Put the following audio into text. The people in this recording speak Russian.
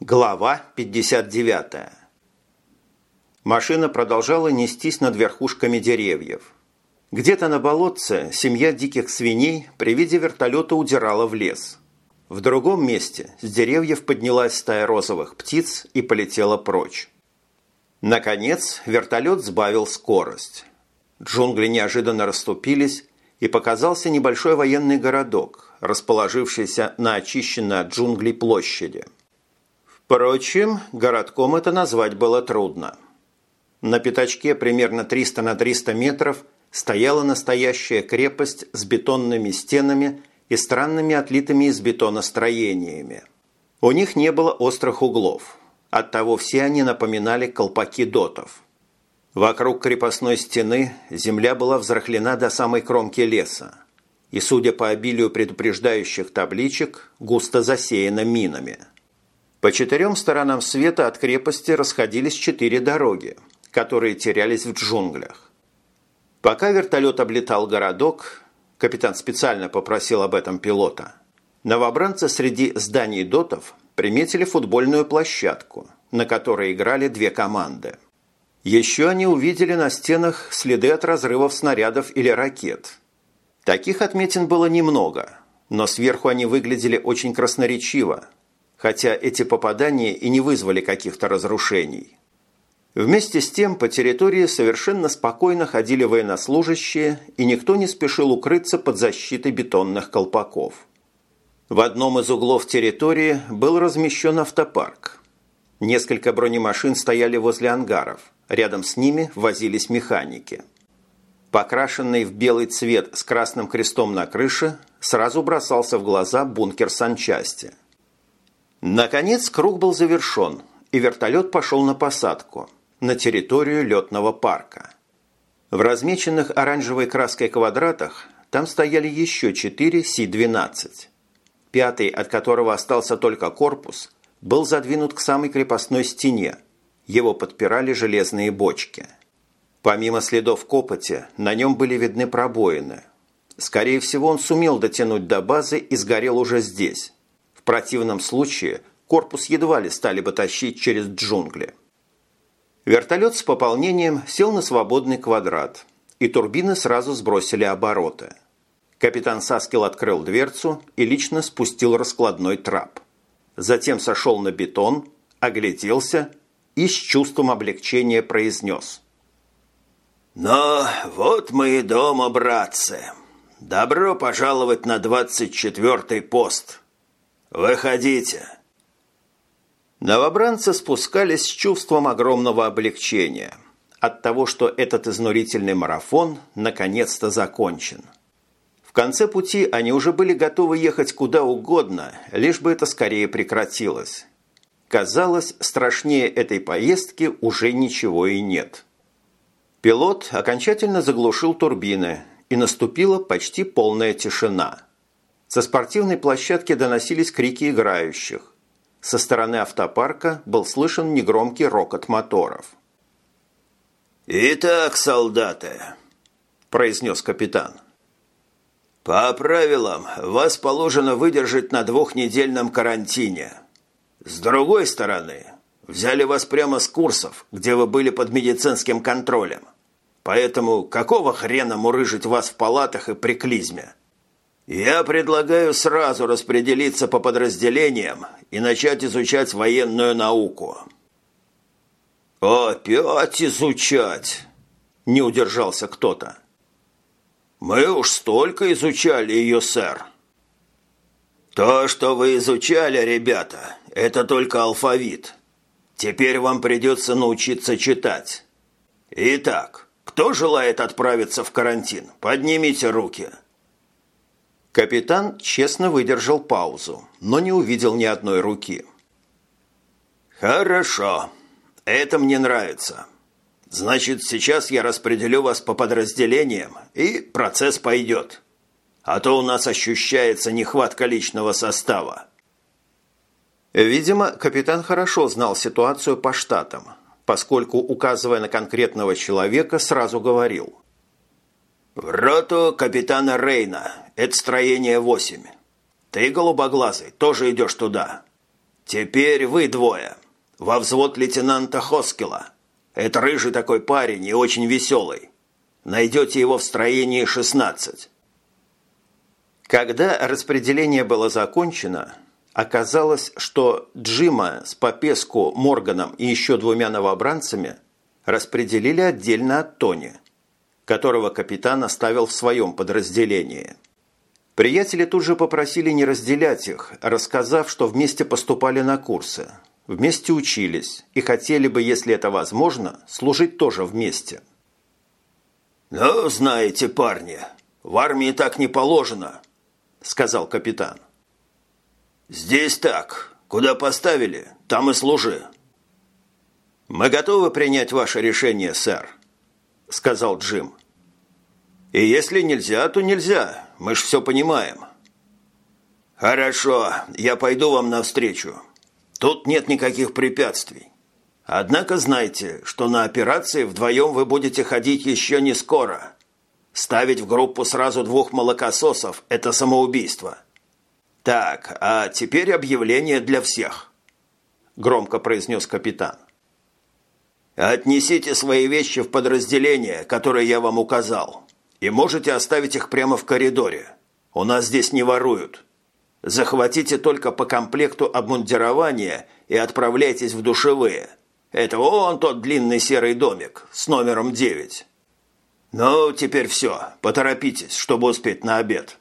Глава 59. Машина продолжала нестись над верхушками деревьев. Где-то на болотце семья диких свиней при виде вертолета удирала в лес. В другом месте с деревьев поднялась стая розовых птиц и полетела прочь. Наконец вертолет сбавил скорость. Джунгли неожиданно расступились, и показался небольшой военный городок, расположившийся на очищенной от джунглей площади. Впрочем, городком это назвать было трудно. На пятачке примерно 300 на 300 метров стояла настоящая крепость с бетонными стенами и странными отлитыми из бетона строениями. У них не было острых углов, оттого все они напоминали колпаки дотов – Вокруг крепостной стены земля была взрыхлена до самой кромки леса. И, судя по обилию предупреждающих табличек, густо засеяна минами. По четырем сторонам света от крепости расходились четыре дороги, которые терялись в джунглях. Пока вертолет облетал городок, капитан специально попросил об этом пилота, новобранцы среди зданий дотов приметили футбольную площадку, на которой играли две команды – еще они увидели на стенах следы от разрывов снарядов или ракет. Таких отметин было немного, но сверху они выглядели очень красноречиво, хотя эти попадания и не вызвали каких-то разрушений. Вместе с тем по территории совершенно спокойно ходили военнослужащие, и никто не спешил укрыться под защитой бетонных колпаков. В одном из углов территории был размещен автопарк. Несколько бронемашин стояли возле ангаров – Рядом с ними возились механики. Покрашенный в белый цвет с красным крестом на крыше сразу бросался в глаза бункер санчасти. Наконец круг был завершен, и вертолет пошел на посадку на территорию летного парка. В размеченных оранжевой краской квадратах там стояли еще четыре Си-12. Пятый, от которого остался только корпус, был задвинут к самой крепостной стене, его подпирали железные бочки. Помимо следов копоти, на нем были видны пробоины. Скорее всего, он сумел дотянуть до базы и сгорел уже здесь. Противном случае корпус едва ли стали бы тащить через джунгли. Вертолет с пополнением сел на свободный квадрат, и турбины сразу сбросили обороты. Капитан Саскил открыл дверцу и лично спустил раскладной трап. Затем сошел на бетон, огляделся и с чувством облегчения произнес. «Ну, вот мы и дома, братцы. Добро пожаловать на двадцать четвертый пост. Выходите». Новобранцы спускались с чувством огромного облегчения от того, что этот изнурительный марафон наконец-то закончен. В конце пути они уже были готовы ехать куда угодно, лишь бы это скорее прекратилось. Казалось, страшнее этой поездки уже ничего и нет. Пилот окончательно заглушил турбины, и наступила почти полная тишина. Со спортивной площадки доносились крики играющих. Со стороны автопарка был слышен негромкий рокот моторов. «Итак, солдаты», – произнес капитан. «По правилам, вас положено выдержать на двухнедельном карантине». С другой стороны, взяли вас прямо с курсов, где вы были под медицинским контролем. Поэтому какого хрена мурыжить вас в палатах и при клизме? Я предлагаю сразу распределиться по подразделениям и начать изучать военную науку. «Опять изучать!» – не удержался кто-то. «Мы уж столько изучали ее, сэр». «То, что вы изучали, ребята, это только алфавит. Теперь вам придется научиться читать. Итак, кто желает отправиться в карантин? Поднимите руки». Капитан честно выдержал паузу, но не увидел ни одной руки. «Хорошо. Это мне нравится. Значит, сейчас я распределю вас по подразделениям, и процесс пойдет. А то у нас ощущается нехватка личного состава. Видимо, капитан хорошо знал ситуацию по штатам, поскольку, указывая на конкретного человека, сразу говорил. «В роту капитана Рейна. Это строение 8. Ты, голубоглазый, тоже идешь туда. теперь вы двое. Во взвод лейтенанта Хоскила. Это рыжий такой парень и очень веселый. Найдете его в строении 16. Когда распределение было закончено, оказалось, что Джима с Попеску, Морганом и еще двумя новобранцами распределили отдельно от Тони, которого капитан оставил в своем подразделении. Приятели тут же попросили не разделять их, рассказав, что вместе поступали на курсы, вместе учились и хотели бы, если это возможно, служить тоже вместе. «Ну, знаете, парни, в армии так не положено», – сказал капитан. «Здесь так. Куда поставили, там и служи». «Мы готовы принять ваше решение, сэр», – сказал Джим. «И если нельзя, то нельзя. Мы ж все понимаем». «Хорошо, я пойду вам навстречу. Тут нет никаких препятствий. Однако знайте, что на операции вдвоем вы будете ходить еще не скоро. Ставить в группу сразу двух молокососов – это самоубийство. Так, а теперь объявление для всех», – громко произнес капитан. «Отнесите свои вещи в подразделение, которое я вам указал, и можете оставить их прямо в коридоре. У нас здесь не воруют. Захватите только по комплекту обмундирования и отправляйтесь в душевые. Это вон тот длинный серый домик с номером 9. Ну, теперь все. Поторопитесь, чтобы успеть на обед».